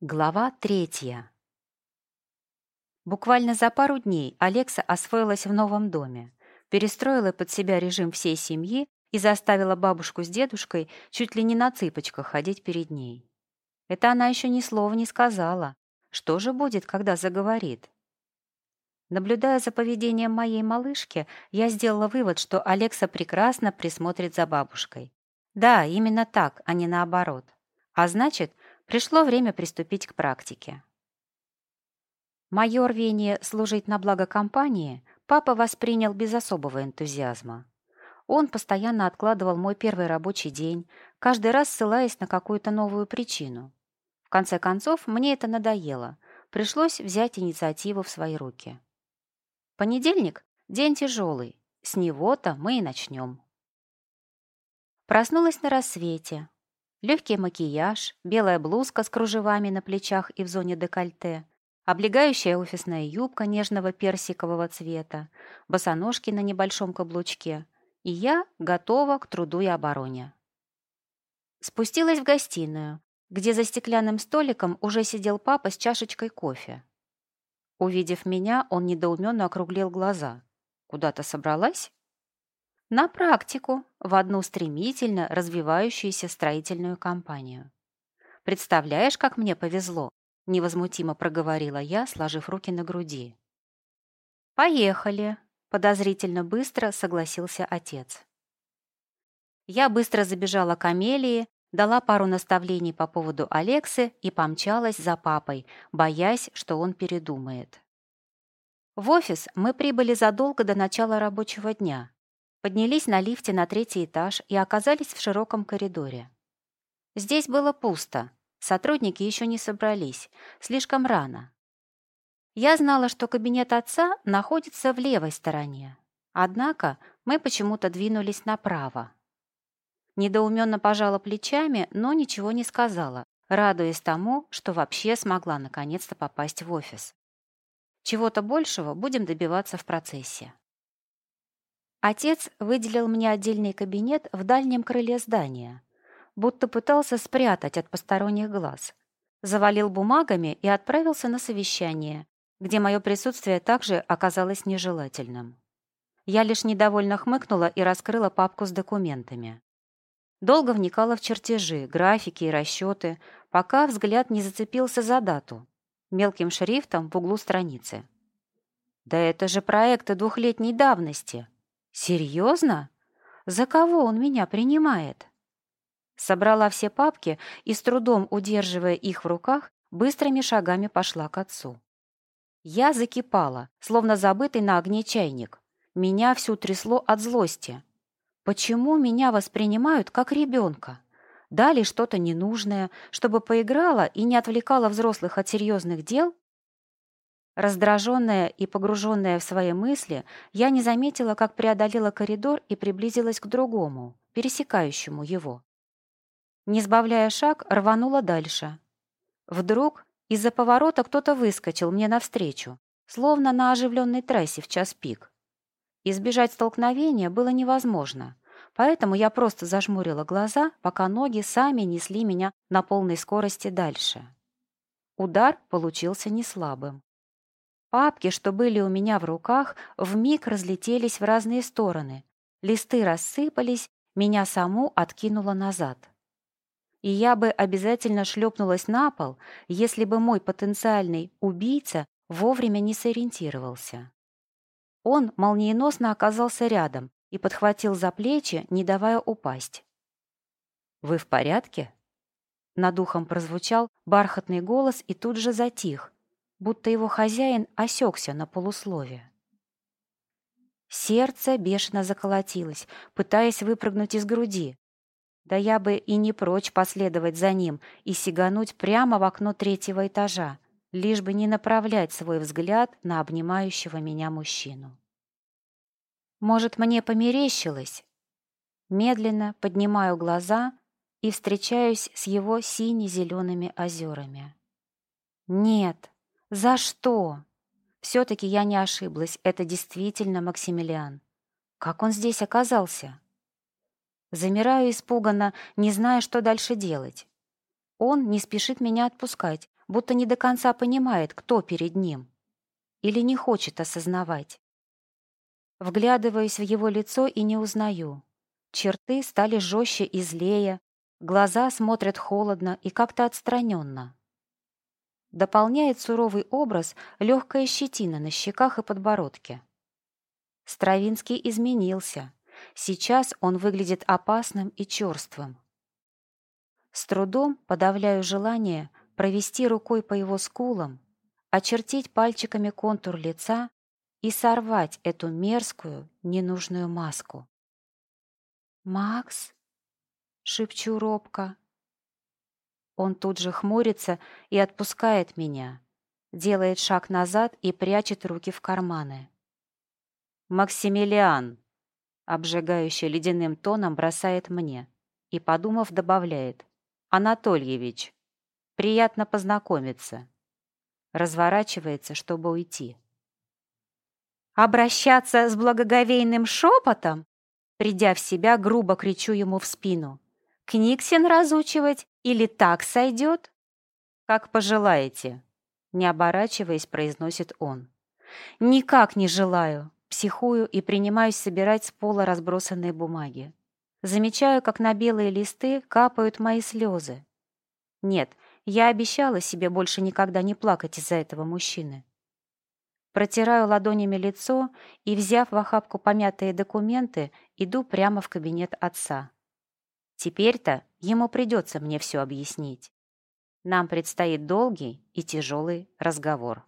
Глава третья. Буквально за пару дней Алекса освоилась в новом доме, перестроила под себя режим всей семьи и заставила бабушку с дедушкой чуть ли не на цыпочках ходить перед ней. Это она еще ни слова не сказала. Что же будет, когда заговорит? Наблюдая за поведением моей малышки, я сделала вывод, что Алекса прекрасно присмотрит за бабушкой. Да, именно так, а не наоборот. А значит, Пришло время приступить к практике. Мое рвение служить на благо компании папа воспринял без особого энтузиазма. Он постоянно откладывал мой первый рабочий день, каждый раз ссылаясь на какую-то новую причину. В конце концов, мне это надоело. Пришлось взять инициативу в свои руки. Понедельник — день тяжелый. С него-то мы и начнем. Проснулась на рассвете, Легкий макияж, белая блузка с кружевами на плечах и в зоне декольте, облегающая офисная юбка нежного персикового цвета, босоножки на небольшом каблучке. И я готова к труду и обороне. Спустилась в гостиную, где за стеклянным столиком уже сидел папа с чашечкой кофе. Увидев меня, он недоуменно округлил глаза. «Куда-то собралась?» На практику в одну стремительно развивающуюся строительную компанию. «Представляешь, как мне повезло?» — невозмутимо проговорила я, сложив руки на груди. «Поехали!» — подозрительно быстро согласился отец. Я быстро забежала к Амелии, дала пару наставлений по поводу Алексы и помчалась за папой, боясь, что он передумает. В офис мы прибыли задолго до начала рабочего дня. Поднялись на лифте на третий этаж и оказались в широком коридоре. Здесь было пусто, сотрудники еще не собрались, слишком рано. Я знала, что кабинет отца находится в левой стороне, однако мы почему-то двинулись направо. Недоуменно пожала плечами, но ничего не сказала, радуясь тому, что вообще смогла наконец-то попасть в офис. Чего-то большего будем добиваться в процессе. Отец выделил мне отдельный кабинет в дальнем крыле здания, будто пытался спрятать от посторонних глаз. Завалил бумагами и отправился на совещание, где мое присутствие также оказалось нежелательным. Я лишь недовольно хмыкнула и раскрыла папку с документами. Долго вникала в чертежи, графики и расчеты, пока взгляд не зацепился за дату, мелким шрифтом в углу страницы. «Да это же проекты двухлетней давности!» «Серьезно? За кого он меня принимает?» Собрала все папки и, с трудом удерживая их в руках, быстрыми шагами пошла к отцу. Я закипала, словно забытый на огне чайник. Меня всю трясло от злости. Почему меня воспринимают как ребенка? Дали что-то ненужное, чтобы поиграла и не отвлекала взрослых от серьезных дел? Раздраженная и погруженная в свои мысли, я не заметила, как преодолела коридор и приблизилась к другому, пересекающему его. Не сбавляя шаг, рванула дальше. Вдруг из-за поворота кто-то выскочил мне навстречу, словно на оживленной трассе в час пик. Избежать столкновения было невозможно, поэтому я просто зажмурила глаза, пока ноги сами несли меня на полной скорости дальше. Удар получился неслабым. Папки, что были у меня в руках, вмиг разлетелись в разные стороны. Листы рассыпались, меня саму откинуло назад. И я бы обязательно шлепнулась на пол, если бы мой потенциальный убийца вовремя не сориентировался. Он молниеносно оказался рядом и подхватил за плечи, не давая упасть. «Вы в порядке?» Над ухом прозвучал бархатный голос и тут же затих, будто его хозяин осекся на полуслове. Сердце бешено заколотилось, пытаясь выпрыгнуть из груди. Да я бы и не прочь последовать за ним и сигануть прямо в окно третьего этажа, лишь бы не направлять свой взгляд на обнимающего меня мужчину. Может, мне померещилось? Медленно поднимаю глаза и встречаюсь с его сине-зелеными озерами. Нет, за что? Все-таки я не ошиблась, это действительно Максимилиан. Как он здесь оказался? Замираю испуганно, не зная, что дальше делать. Он не спешит меня отпускать, будто не до конца понимает, кто перед ним. Или не хочет осознавать. Вглядываюсь в его лицо и не узнаю. Черты стали жестче и злее, глаза смотрят холодно и как-то отстраненно. Дополняет суровый образ легкая щетина на щеках и подбородке. Стравинский изменился. Сейчас он выглядит опасным и черствым. С трудом подавляю желание провести рукой по его скулам, очертить пальчиками контур лица и сорвать эту мерзкую, ненужную маску. «Макс?» — шепчу робко. Он тут же хмурится и отпускает меня, делает шаг назад и прячет руки в карманы. «Максимилиан!» — обжигающе ледяным тоном бросает мне и, подумав, добавляет. «Анатольевич, приятно познакомиться». Разворачивается, чтобы уйти. «Обращаться с благоговейным шепотом?» Придя в себя, грубо кричу ему в спину. «Книгсин разучивать или так сойдет?» «Как пожелаете», — не оборачиваясь, произносит он. «Никак не желаю», — психую и принимаюсь собирать с пола разбросанные бумаги. Замечаю, как на белые листы капают мои слезы. Нет, я обещала себе больше никогда не плакать из-за этого мужчины. Протираю ладонями лицо и, взяв в охапку помятые документы, иду прямо в кабинет отца. Теперь-то ему придется мне все объяснить. Нам предстоит долгий и тяжелый разговор.